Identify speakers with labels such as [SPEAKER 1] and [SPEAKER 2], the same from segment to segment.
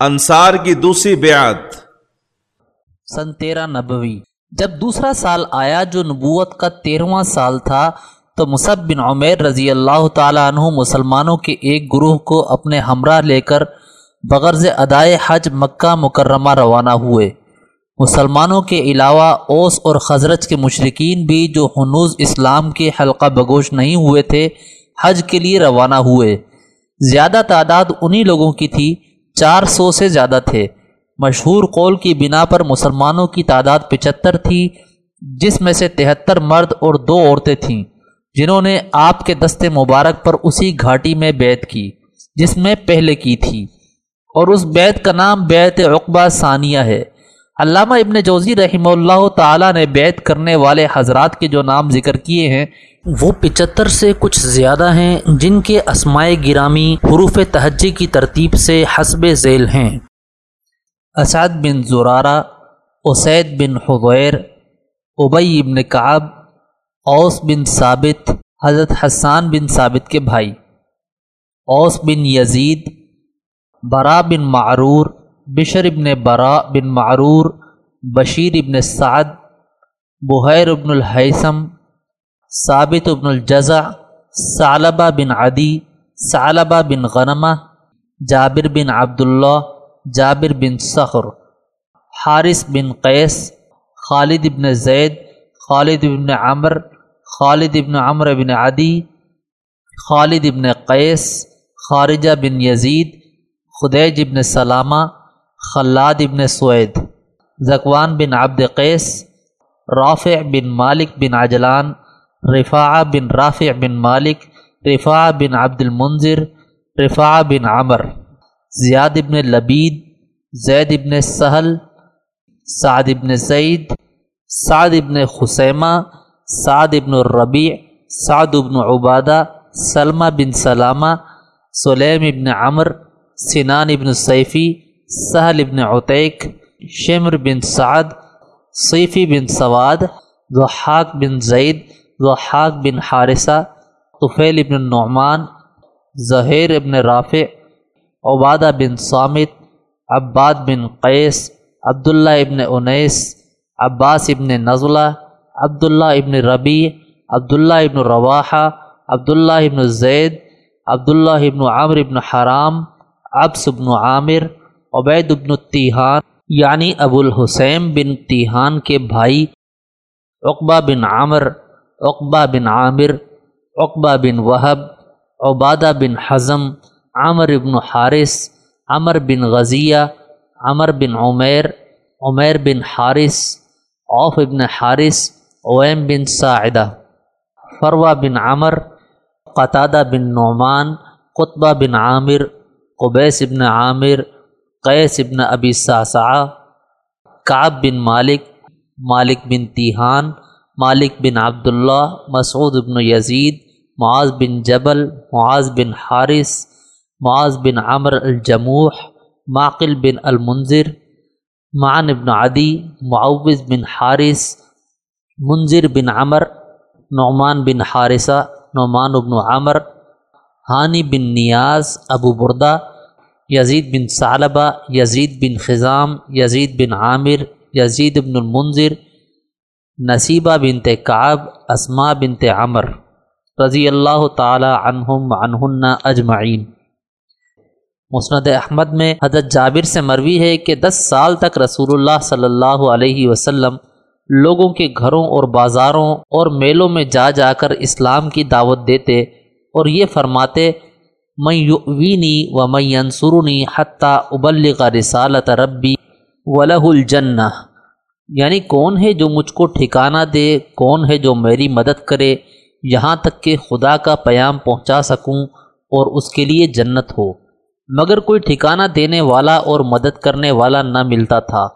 [SPEAKER 1] انصار کی دوسری بیعت۔
[SPEAKER 2] سن تیرہ نبوی۔ جب دوسرا سال آیا جو نبوت کا تیرہواں سال تھا، تو مصب بن عمیر رضی اللہ تعالیٰ عنہ مسلمانوں کے ایک گروہ کو اپنے ہمراہ لے کر بغرض ادائے حج مکہ مکرمہ روانہ ہوئے۔ مسلمانوں کے علاوہ اوس اور خزرج کے مشرقین بھی جو حنوز اسلام کے حلقہ بگوش نہیں ہوئے تھے، حج کے لیے روانہ ہوئے۔ زیادہ تعداد انہی لوگوں کی تھی چار سو سے زیادہ تھے۔ مشہور قول کی بنا پر مسلمانوں کی تعداد پچہتر تھی، جس میں سے تہتر مرد اور دو عورتیں تھیں، جنہوں نے آپ کے دست مبارک پر اسی گھاٹی میں بیت کی، جس میں پہلے کی تھی۔ اور اس بیت کا نام بیت عقبہ ثانیہ ہے۔ علامہ ابن جوزی رحمہ اللہ تعالیٰ نے بیت کرنے والے حضرات کے جو نام ذکر کیے ہیں، وہ پچہتر سے کچھ زیادہ ہیں جن کے اسمائے گرامی حروف تہجی کی ترتیب سے حسب ذیل ہیں۔ اسعد بن زرارہ، اسید بن حضیر ابئی ابن کعب، اوس بن ثابت، حضرت حسان بن ثابت کے بھائی۔ اوس بن یزید، برا بن معرور بشر ابن برا بن معرور، بشیر ابن سعد، بحیر ابن الحیثم، ثابت ابن الجزع، ثعلبہ بن عدی، ثعلبہ بن غنمہ، جابر بن عبداللہ، جابر بن صخر، حارث بن قیس، خالد ابن زید، خالد ابن عمر، خالد ابن عمر بن عدی، خالد ابن قیس، خارجہ بن یزید، خدیج ابن سلامہ خلاد ابن سوید، زکوان بن عبد قیس، رافع بن مالک بن عجلان رفاع بن رافع بن مالک رفاع بن عبد المنظر رفاع بن عمر، زیاد ابن لبید، زید ابن سہل، سعد ابن سعید، سعد ابن خسیمہ، سعد ابن الربیع، سعد ابن عبادہ، سلمہ بن سلامہ، سلیم ابن عمر، سنان ابن سیفی سہل ابن عتیق، شمر بن سعد، صیفی بن سواد ضحاق بن زید ضحاق بن حارثہ، طفیل ابن النعمان ظہیر ابن رافع، عبادہ بن صامت، عباد بن قیس، عبداللہ ابن انیس، عباس ابن نزلہ، عبداللہ ابن ربیع، عبداللہ ابن رواحہ، عبداللہ ابن زید، عبداللہ ابن عامر ابن حرام، عبس ابن عامر عبید ابن التیحان یعنی ابو الحسین بن تیحان کے بھائی، عقبہ بن عامر، عقبہ بن عامر، عقبہ بن وہب، عبادہ بن حزم، عامر ابن حارث، عمر بن غزیہ، عمر بن عمیر عمیر بن حارث، عوف ابن حارث اویم بن ساعدہ، فروہ بن عمر قطادہ بن نعمان، قطبہ بن عامر، قبیس ابن عامر قیس ابن ابی ساسعہ، کعب بن مالک مالک بن تیحان مالک بن عبداللہ، مسعود بن یزید، معاذ بن جبل، معاذ بن حارث، معاذ بن عمر الجموح معقل بن المنظر معن بن عدی معوض بن حارث منظر بن عمر، نعمان بن حارثہ، نعمان بن عمر حانی بن نیاز، ابو بردہ یزید بن ثعلبہ یزید بن خزام، یزید بن عامر، یزید بن المنظر نصیبہ بنت کعب اسما بنت عمر رضی اللہ تعالی عنہم عنہن اجمعین۔ مسند احمد میں حضرت جابر سے مروی ہے کہ دس سال تک رسول اللہ صلی اللہ علیہ وسلم لوگوں کے گھروں اور بازاروں اور میلوں میں جا جا کر اسلام کی دعوت دیتے اور یہ فرماتے میں یوینی و میں انصرنی حتیٰ ابلغ رسالت ربی ولہ الجنہ۔ یعنی کون ہے جو مجھ کو ٹھکانہ دے، کون ہے جو میری مدد کرے، یہاں تک کہ خدا کا پیام پہنچا سکوں اور اس کے لیے جنت ہو۔ مگر کوئی ٹھکانہ دینے والا اور مدد کرنے والا نہ ملتا تھا۔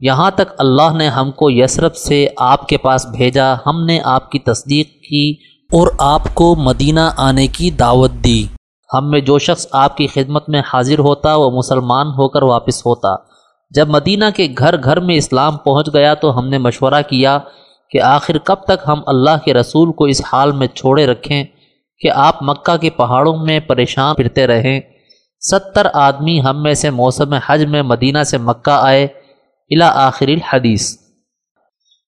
[SPEAKER 2] یہاں تک اللہ نے ہم کو یسرف سے آپ کے پاس بھیجا، ہم نے آپ کی تصدیق کی اور آپ کو مدینہ آنے کی دعوت دی۔ ہم میں جو شخص آپ کی خدمت میں حاضر ہوتا وہ مسلمان ہو کر واپس ہوتا۔ جب مدینہ کے گھر گھر میں اسلام پہنچ گیا تو ہم نے مشورہ کیا کہ آخر کب تک ہم اللہ کے رسول کو اس حال میں چھوڑے رکھیں کہ آپ مکہ کے پہاڑوں میں پریشان پھرتے رہیں۔ ستر آدمی ہم میں سے موسم حج میں مدینہ سے مکہ آئے۔ الا آخر الحدیث۔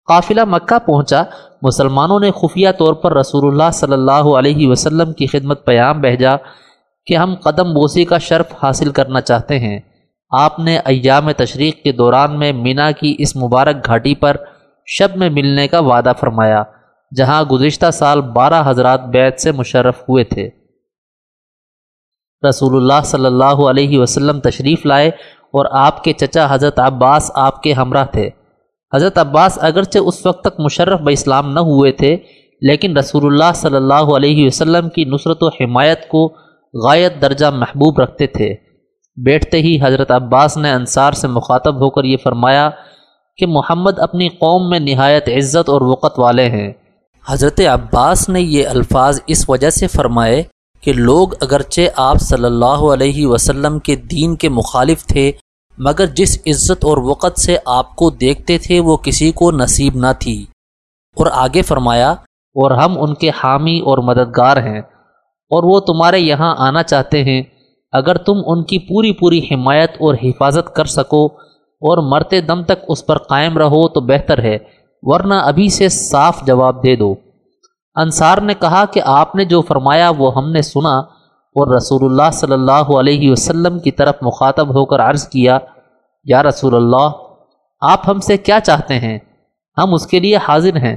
[SPEAKER 2] قافلہ مکہ پہنچا۔ مسلمانوں نے خفیہ طور پر رسول اللہ صلی اللہ علیہ وسلم کی خدمت پیام بھیجا۔ کہ ہم قدم بوسی کا شرف حاصل کرنا چاہتے ہیں۔ آپ نے ایام تشریق کے دوران میں مینا کی اس مبارک گھاٹی پر شب میں ملنے کا وعدہ فرمایا، جہاں گزشتہ سال بارہ حضرات بیت سے مشرف ہوئے تھے۔ رسول اللہ صلی اللہ علیہ وسلم تشریف لائے اور آپ کے چچا حضرت عباس آپ کے ہمراہ تھے۔ حضرت عباس اگرچہ اس وقت تک مشرف ب اسلام نہ ہوئے تھے، لیکن رسول اللہ صلی اللہ علیہ وسلم کی نصرت و حمایت کو غایت درجہ محبوب رکھتے تھے۔ بیٹھتے ہی حضرت عباس نے انصار سے مخاطب ہو کر یہ فرمایا کہ محمد اپنی قوم میں نہایت عزت اور وقت والے ہیں۔ حضرت عباس نے یہ الفاظ اس وجہ سے فرمائے کہ لوگ اگرچہ آپ صلی اللہ علیہ وسلم کے دین کے مخالف تھے، مگر جس عزت اور وقت سے آپ کو دیکھتے تھے وہ کسی کو نصیب نہ تھی۔ اور آگے فرمایا، اور ہم ان کے حامی اور مددگار ہیں۔ اور وہ تمہارے یہاں آنا چاہتے ہیں۔ اگر تم ان کی پوری پوری حمایت اور حفاظت کر سکو اور مرتے دم تک اس پر قائم رہو تو بہتر ہے، ورنہ ابھی سے صاف جواب دے دو۔ انصار نے کہا کہ آپ نے جو فرمایا وہ ہم نے سنا اور رسول اللہ صلی اللہ علیہ وسلم کی طرف مخاطب ہو کر عرض کیا، یا رسول اللہ، آپ ہم سے کیا چاہتے ہیں؟ ہم اس کے لیے حاضر ہیں۔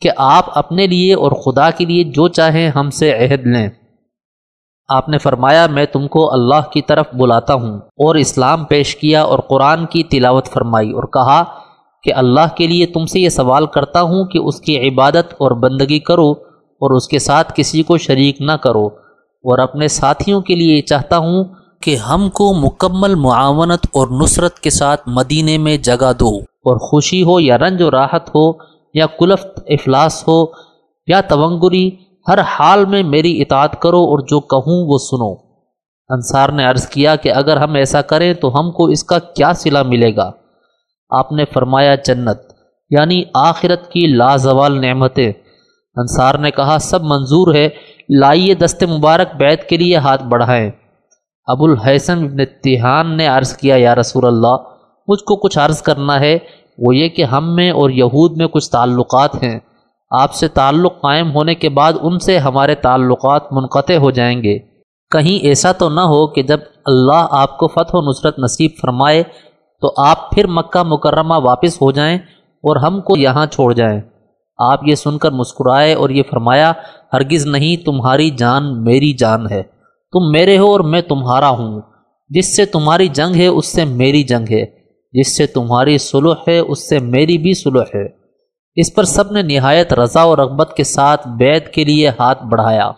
[SPEAKER 2] کہ آپ اپنے لیے اور خدا کے لیے جو چاہیں ہم سے عہد لیں۔ آپ نے فرمایا، میں تم کو اللہ کی طرف بلاتا ہوں اور اسلام پیش کیا اور قرآن کی تلاوت فرمائی اور کہا کہ اللہ کے لیے تم سے یہ سوال کرتا ہوں کہ اس کی عبادت اور بندگی کرو اور اس کے ساتھ کسی کو شریک نہ کرو۔ اور اپنے ساتھیوں کے لیے چاہتا ہوں کہ ہم کو مکمل معاونت اور نصرت کے ساتھ مدینے میں جگہ دو اور خوشی ہو یا رنج و راحت ہو یا کلفت افلاس ہو یا تونگری، ہر حال میں میری اطاعت کرو اور جو کہوں وہ سنو۔ انصار نے عرض کیا کہ اگر ہم ایسا کریں تو ہم کو اس کا کیا صلہ ملے گا؟ آپ نے فرمایا جنت یعنی آخرت کی لازوال نعمتیں۔ انصار نے کہا، سب منظور ہے، لائیے دست مبارک بیت کے لیے ہاتھ بڑھائیں۔ ابو الحسن ابن تیحان نے عرض کیا، یا رسول اللہ، مجھ کو کچھ عرض کرنا ہے وہ یہ کہ ہم میں اور یہود میں کچھ تعلقات ہیں۔ آپ سے تعلق قائم ہونے کے بعد ان سے ہمارے تعلقات منقطع ہو جائیں گے۔ کہیں ایسا تو نہ ہو کہ جب اللہ آپ کو فتح و نصرت نصیب فرمائے تو آپ پھر مکہ مکرمہ واپس ہو جائیں اور ہم کو یہاں چھوڑ جائیں۔ آپ یہ سن کر مسکرائے اور یہ فرمایا، ہرگز نہیں، تمہاری جان میری جان ہے۔ تم میرے ہو اور میں تمہارا ہوں۔ جس سے تمہاری جنگ ہے، اس سے میری جنگ ہے۔ جس سے تمہاری سلح ہے، اس سے میری بھی سلح ہے۔ اس پر سب نے نہایت رضا و رغبت کے ساتھ بیت کے لیے ہاتھ بڑھایا۔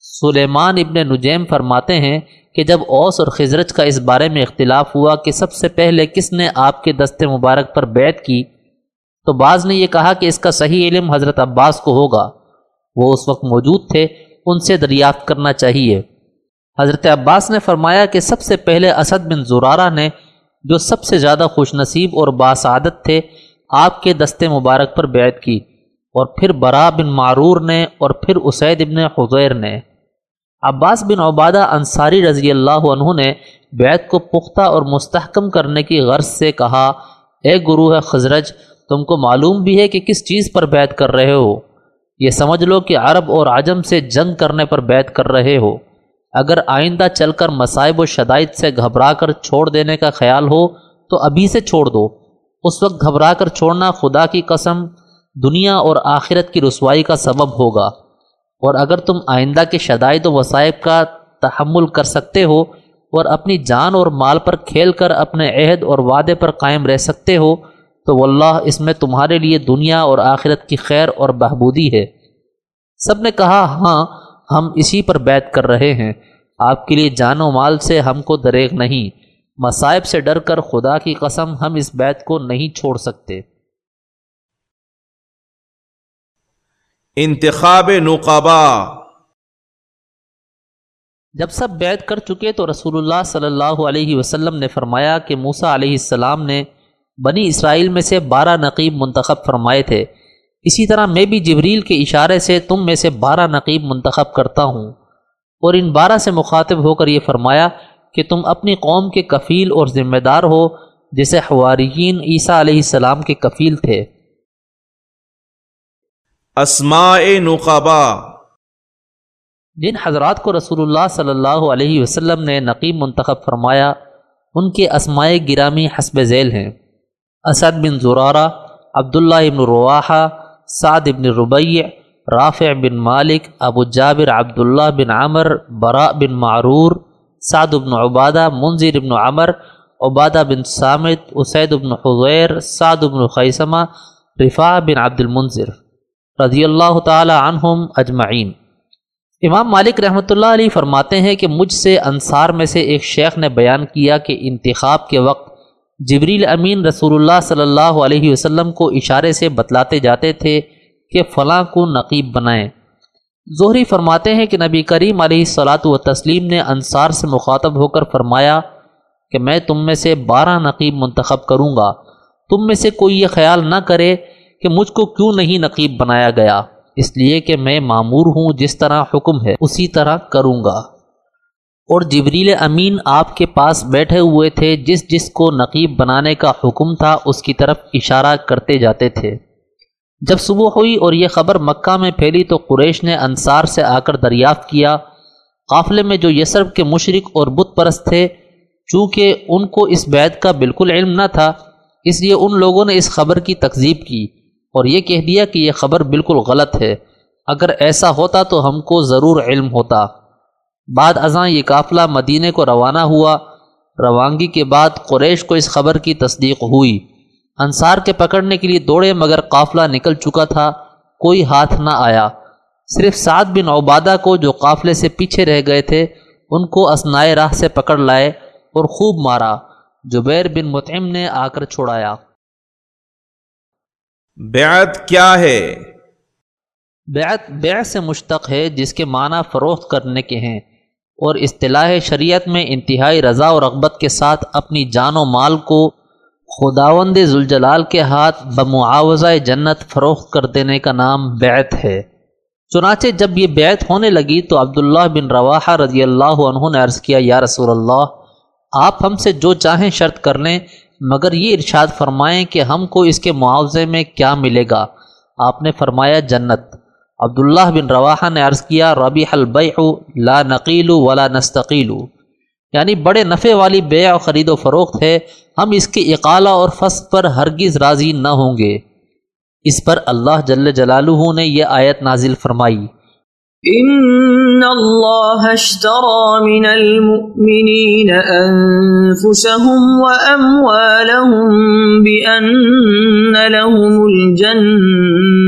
[SPEAKER 2] سلیمان ابن نجیم فرماتے ہیں کہ جب اوس اور خزرج کا اس بارے میں اختلاف ہوا کہ سب سے پہلے کس نے آپ کے دست مبارک پر بیت کی، تو بعض نے یہ کہا کہ اس کا صحیح علم حضرت عباس کو ہوگا۔ وہ اس وقت موجود تھے، ان سے دریافت کرنا چاہیے۔ حضرت عباس نے فرمایا کہ سب سے پہلے اسد بن زرارہ نے جو سب سے زیادہ خوش نصیب اور باسعادت تھے، آپ کے دست مبارک پر بیعت کی۔ اور پھر برا بن معرور نے اور پھر اسید ابن حضیر نے۔ عباس بن عبادہ انصاری رضی اللہ عنہ نے بیعت کو پختہ اور مستحکم کرنے کی غرض سے کہا، اے گروہ خزرج، تم کو معلوم بھی ہے کہ کس چیز پر بیعت کر رہے ہو۔ یہ سمجھ لو کہ عرب اور عجم سے جنگ کرنے پر بیعت کر رہے ہو۔ اگر آئندہ چل کر مصائب و شدائد سے گھبرا کر چھوڑ دینے کا خیال ہو تو ابھی سے چھوڑ دو۔ اس وقت گھبرا کر چھوڑنا خدا کی قسم دنیا اور آخرت کی رسوائی کا سبب ہوگا۔ اور اگر تم آئندہ کے شدائد و وسائب کا تحمل کر سکتے ہو اور اپنی جان اور مال پر کھیل کر اپنے عہد اور وعدے پر قائم رہ سکتے ہو، تو واللہ اس میں تمہارے لیے دنیا اور آخرت کی خیر اور بہبودی ہے۔ سب نے کہا ہاں ہم اسی پر بیت کر رہے ہیں۔ آپ کے لیے جان و مال سے ہم کو دریغ نہیں۔ مصائب سے ڈر کر خدا کی قسم ہم اس بیت کو نہیں چھوڑ سکتے۔
[SPEAKER 1] انتخاب نقبا
[SPEAKER 2] جب سب بیت کر چکے تو رسول اللہ صلی اللہ علیہ وسلم نے فرمایا کہ موسا علیہ السلام نے بنی اسرائیل میں سے بارہ نقیب منتخب فرمائے تھے۔ اسی طرح میں بھی جبریل کے اشارے سے تم میں سے بارہ نقیب منتخب کرتا ہوں۔ اور ان بارہ سے مخاطب ہو کر یہ فرمایا کہ تم اپنی قوم کے کفیل اور ذمہ دار ہو جسے حواریین عیسیٰ علیہ السلام کے کفیل تھے۔
[SPEAKER 1] اسماء نقبا۔
[SPEAKER 2] جن حضرات کو رسول اللہ صلی اللہ علیہ وسلم نے نقیب منتخب فرمایا ان کے اسماء گرامی حسب ذیل ہیں۔ اسد بن زرارہ عبداللہ ابن رواحہ سعد ابن ربیع، رافع بن مالک، ابو جابر، عبداللہ بن عمر، براء بن معرور، سعد بن عبادہ منظر بن عمر، عبادہ بن سامت، اسید بن حضیر، سعد بن خیسمہ، رفاع بن عبد المنظر رضی اللہ تعالی عنہم اجمعین۔ امام مالک رحمۃ اللہ علیہ فرماتے ہیں کہ مجھ سے انصار میں سے ایک شیخ نے بیان کیا کہ انتخاب کے وقت جبریل امین رسول اللہ صلی اللہ علیہ وسلم کو اشارے سے بتلاتے جاتے تھے کہ فلاں کو نقیب بنائیں۔ ظہری فرماتے ہیں کہ نبی کریم علیہ صلاۃ و تسلیم نے انصار سے مخاطب ہو کر فرمایا کہ میں تم میں سے بارہ نقیب منتخب کروں گا۔ تم میں سے کوئی یہ خیال نہ کرے کہ مجھ کو کیوں نہیں نقیب بنایا گیا۔ اس لیے کہ میں معمور ہوں جس طرح حکم ہے، اسی طرح کروں گا۔ اور جبریل امین آپ کے پاس بیٹھے ہوئے تھے، جس جس کو نقیب بنانے کا حکم تھا، اس کی طرف اشارہ کرتے جاتے تھے۔ جب صبح ہوئی اور یہ خبر مکہ میں پھیلی تو قریش نے انصار سے آ کر دریافت کیا۔ قافلے میں جو یسرف کے مشرق اور بت پرست تھے، چونکہ ان کو اس بیت کا بالکل علم نہ تھا، اس لیے ان لوگوں نے اس خبر کی تکذیب کی اور یہ کہہ دیا کہ یہ خبر بالکل غلط ہے۔ اگر ایسا ہوتا تو ہم کو ضرور علم ہوتا۔ بعد ازاں یہ قافلہ مدینے کو روانہ ہوا۔ روانگی کے بعد قریش کو اس خبر کی تصدیق ہوئی۔ انصار کے پکڑنے کے لیے دوڑے مگر قافلہ نکل چکا تھا۔ کوئی ہاتھ نہ آیا۔ صرف سعد بن عبادہ کو جو قافلے سے پیچھے رہ گئے تھے ان کو اسنائے راہ سے پکڑ لائے اور خوب مارا۔ جبیر بن متعم نے آ کر چھوڑایا۔
[SPEAKER 1] بیعت کیا ہے؟
[SPEAKER 2] بیعت بیع سے مشتق ہے جس کے معنی فروخت کرنے کے ہیں۔ اور اصطلاح شریعت میں انتہائی رضا و رغبت کے ساتھ اپنی جان و مال کو خداوند ذوالجلال کے ہاتھ بمعاوضہ جنت فروخت کر دینے کا نام بیعت ہے۔ چنانچہ جب یہ بیعت ہونے لگی تو عبداللہ بن رواحہ رضی اللہ عنہ نے عرض کیا، یا رسول اللہ، آپ ہم سے جو چاہیں شرط کر لیں، مگر یہ ارشاد فرمائیں کہ ہم کو اس کے معاوضے میں کیا ملے گا۔ آپ نے فرمایا، جنت۔ عبداللہ بن رواحہ نے عرض کیا ربی البیع لا نقیل ولا نستقیل یعنی بڑے نفع والی بیع و خرید و فروخت ہے، ہم اس کے اقالہ اور فص پر ہرگز راضی نہ ہوں گے۔ اس پر اللہ جل جلالہ نے یہ آیت نازل فرمائی۔
[SPEAKER 3] ان اللہ اشترى من المؤمنین انفسهم واموالهم بان لهم الجنة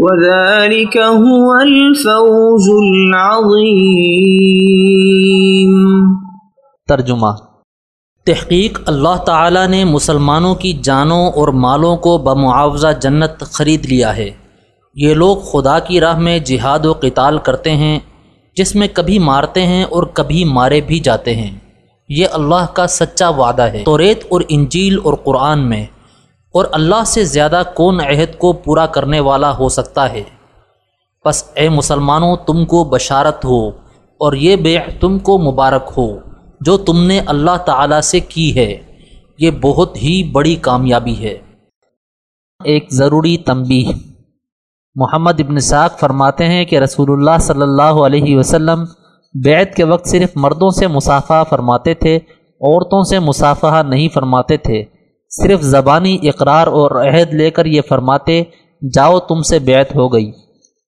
[SPEAKER 3] وذلك هو الفوز العظيم۔
[SPEAKER 2] ترجمہ۔ تحقیق اللہ تعالیٰ نے مسلمانوں کی جانوں اور مالوں کو بمعاوضہ جنت خرید لیا ہے۔ یہ لوگ خدا کی راہ میں جہاد و قتال کرتے ہیں، جس میں کبھی مارتے ہیں اور کبھی مارے بھی جاتے ہیں۔ یہ اللہ کا سچا وعدہ ہے۔ تو ریت اور انجیل اور قرآن میں اور اللہ سے زیادہ کون عہد کو پورا کرنے والا ہو سکتا ہے؟ بس اے مسلمانوں، تم کو بشارت ہو اور یہ بے تم کو مبارک ہو جو تم نے اللہ تعالیٰ سے کی ہے۔ یہ بہت ہی بڑی کامیابی ہے۔ ایک ضروری تنبیہ۔ محمد ابن ساق فرماتے ہیں کہ رسول اللہ صلی اللہ علیہ وسلم بیت کے وقت صرف مردوں سے مسافہ فرماتے تھے، عورتوں سے مسافہ نہیں فرماتے تھے۔ صرف زبانی اقرار اور عہد لے کر یہ فرماتے، جاؤ تم سے بیعت ہو گئی۔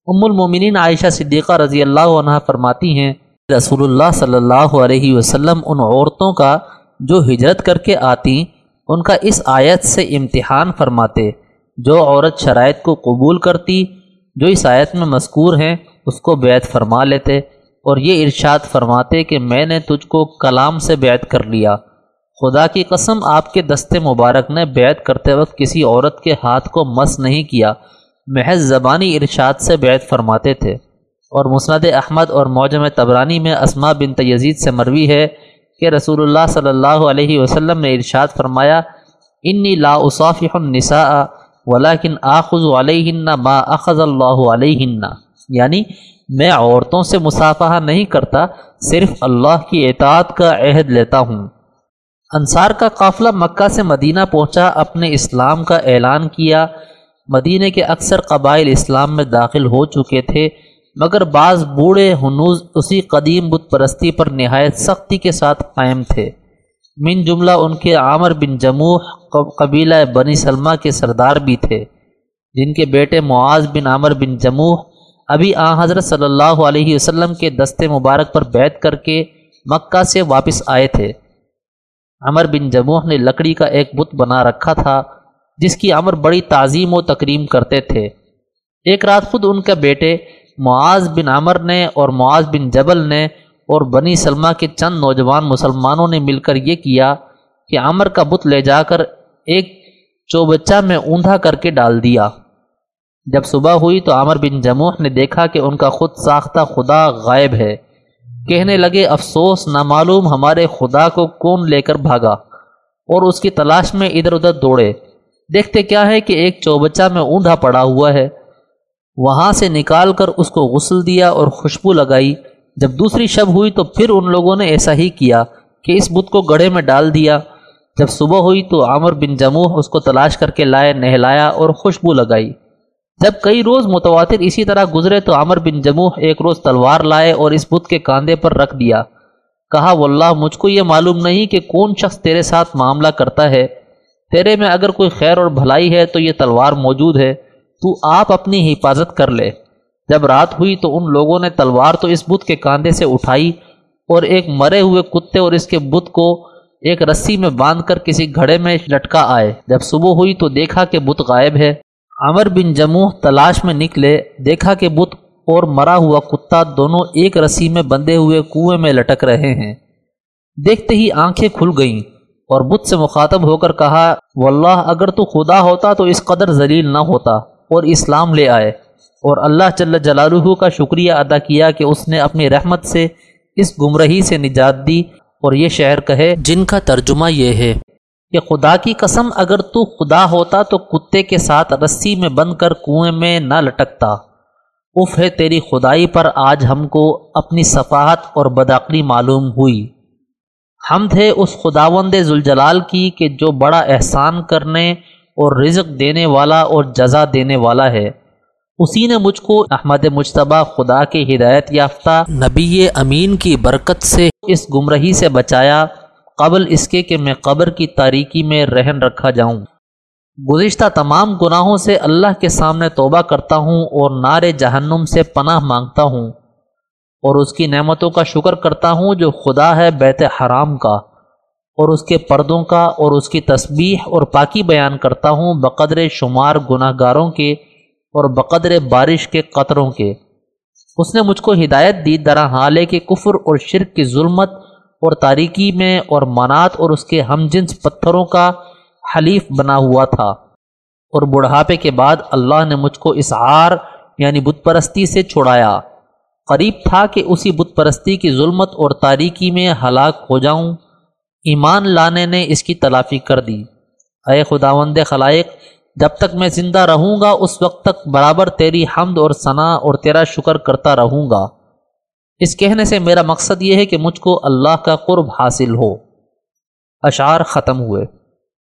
[SPEAKER 2] ام المومنین عائشہ صدیقہ رضی اللہ عنہ فرماتی ہیں، رسول اللہ صلی اللہ علیہ وسلم ان عورتوں کا جو ہجرت کر کے آتی، ان کا اس آیت سے امتحان فرماتے۔ جو عورت شرائط کو قبول کرتی، جو اس آیت میں مذکور ہیں، اس کو بیعت فرما لیتے۔ اور یہ ارشاد فرماتے کہ میں نے تجھ کو کلام سے بیعت کر لیا۔ خدا کی قسم آپ کے دست مبارک نے بیعت کرتے وقت کسی عورت کے ہاتھ کو مس نہیں کیا، محض زبانی ارشاد سے بیعت فرماتے تھے۔ اور مسند احمد اور موجم تبرانی میں اسما بن یزید سے مروی ہے کہ رسول اللہ صلی اللہ علیہ وسلم نے ارشاد فرمایا، انی لا اصافح النساء ولیکن آخذ علیہن ما اخذ اللہ علیہن. یعنی میں عورتوں سے مصافحہ نہیں کرتا، صرف اللہ کی اطاعت کا عہد لیتا ہوں۔ انصار کا قافلہ مکہ سے مدینہ پہنچا، اپنے اسلام کا اعلان کیا۔ مدینہ کے اکثر قبائل اسلام میں داخل ہو چکے تھے، مگر بعض بوڑھے ہنوز اسی قدیم بت پرستی پر نہایت سختی کے ساتھ قائم تھے۔ من جملہ ان کے عامر بن جموح قبیلہ بنی سلمہ کے سردار بھی تھے، جن کے بیٹے معاذ بن عامر بن جموح ابھی آ حضرت صلی اللہ علیہ وسلم کے دستے مبارک پر بیت کر کے مکہ سے واپس آئے تھے۔ عمر بن جموح نے لکڑی کا ایک بت بنا رکھا تھا، جس کی عمر بڑی تعظیم و تکریم کرتے تھے۔ ایک رات خود ان کے بیٹے معاذ بن عمر نے اور معاذ بن جبل نے اور بنی سلمہ کے چند نوجوان مسلمانوں نے مل کر یہ کیا کہ عمر کا بت لے جا کر ایک چوبچہ میں اوندا کر کے ڈال دیا۔ جب صبح ہوئی تو عامر بن جموح نے دیکھا کہ ان کا خود ساختہ خدا غائب ہے۔ کہنے لگے، افسوس، نامعلوم، ہمارے خدا کو کون لے کر بھاگا؟ اور اس کی تلاش میں ادھر ادھر دوڑے۔ دیکھتے کیا ہے کہ ایک چوبچہ میں اونڈا پڑا ہوا ہے۔ وہاں سے نکال کر اس کو غسل دیا اور خوشبو لگائی۔ جب دوسری شب ہوئی تو پھر ان لوگوں نے ایسا ہی کیا کہ اس بت کو گڑھے میں ڈال دیا۔ جب صبح ہوئی تو عامر بن جموح اس کو تلاش کر کے لائے، نہلایا اور خوشبو لگائی۔ جب کئی روز متواتر اسی طرح گزرے تو عمر بن جموح ایک روز تلوار لائے اور اس بت کے کاندھے پر رکھ دیا۔ کہا، واللہ، مجھ کو یہ معلوم نہیں کہ کون شخص تیرے ساتھ معاملہ کرتا ہے۔ تیرے میں اگر کوئی خیر اور بھلائی ہے تو یہ تلوار موجود ہے۔ تو آپ اپنی حفاظت کر لے۔ جب رات ہوئی تو ان لوگوں نے تلوار تو اس بت کے کاندھے سے اٹھائی اور ایک مرے ہوئے کتے اور اس کے بت کو ایک رسی میں باندھ کر کسی گھڑے میں لٹکا آئے۔ جب صبح ہوئی تو دیکھا کہ بت غائب ہے۔ عمر بن جموح تلاش میں نکلے، دیکھا کہ بت اور مرا ہوا کتا دونوں ایک رسی میں بندھے ہوئے کنویں میں لٹک رہے ہیں۔ دیکھتے ہی آنکھیں کھل گئیں اور بت سے مخاطب ہو کر کہا، واللہ، اگر تو خدا ہوتا تو اس قدر ذلیل نہ ہوتا اور اسلام لے آئے۔ اور اللہ جل جلالہ کا شکریہ ادا کیا کہ اس نے اپنی رحمت سے اس گمرہی سے نجات دی اور یہ شعر کہے، جن کا ترجمہ یہ ہے۔ کہ خدا کی قسم اگر تو خدا ہوتا تو کتے کے ساتھ رسی میں بند کر کنویں میں نہ لٹکتا۔ اف ہے تیری خدائی پر آج ہم کو اپنی صفاحت اور بدعقلی معلوم ہوئی۔ ہم تھے اس خداوند ذوالجلال کی کہ جو بڑا احسان کرنے اور رزق دینے والا اور جزا دینے والا ہے۔ اسی نے مجھ کو احمد مشتبہ خدا کے ہدایت یافتہ نبی امین کی برکت سے اس گمرہی سے بچایا۔ قبل اس کے کہ میں قبر کی تاریکی میں رہن رکھا جاؤں۔ گزشتہ تمام گناہوں سے اللہ کے سامنے توبہ کرتا ہوں اور نار جہنم سے پناہ مانگتا ہوں۔ اور اس کی نعمتوں کا شکر کرتا ہوں جو خدا ہے بیت حرام کا۔ اور اس کے پردوں کا اور اس کی تسبیح اور پاکی بیان کرتا ہوں بقدر شمار گناہ گاروں کے اور بقدر بارش کے قطروں کے۔ اس نے مجھ کو ہدایت دی درا حالے کے کفر اور شرک کی ظلمت اور تاریکی میں اور منات اور اس کے ہم جنس پتھروں کا حلیف بنا ہوا تھا۔ اور بڑھاپے کے بعد اللہ نے مجھ کو اس عار یعنی بت پرستی سے چھڑایا۔ قریب تھا کہ اسی بت پرستی کی ظلمت اور تاریکی میں ہلاک ہو جاؤں۔ ایمان لانے نے اس کی تلافی کر دی۔ اے خداوند خلائق، جب تک میں زندہ رہوں گا، اس وقت تک برابر تیری حمد اور ثنا اور تیرا شکر کرتا رہوں گا۔ اس کہنے سے میرا مقصد یہ ہے کہ مجھ کو اللہ کا قرب حاصل ہو۔ اشعار ختم ہوئے۔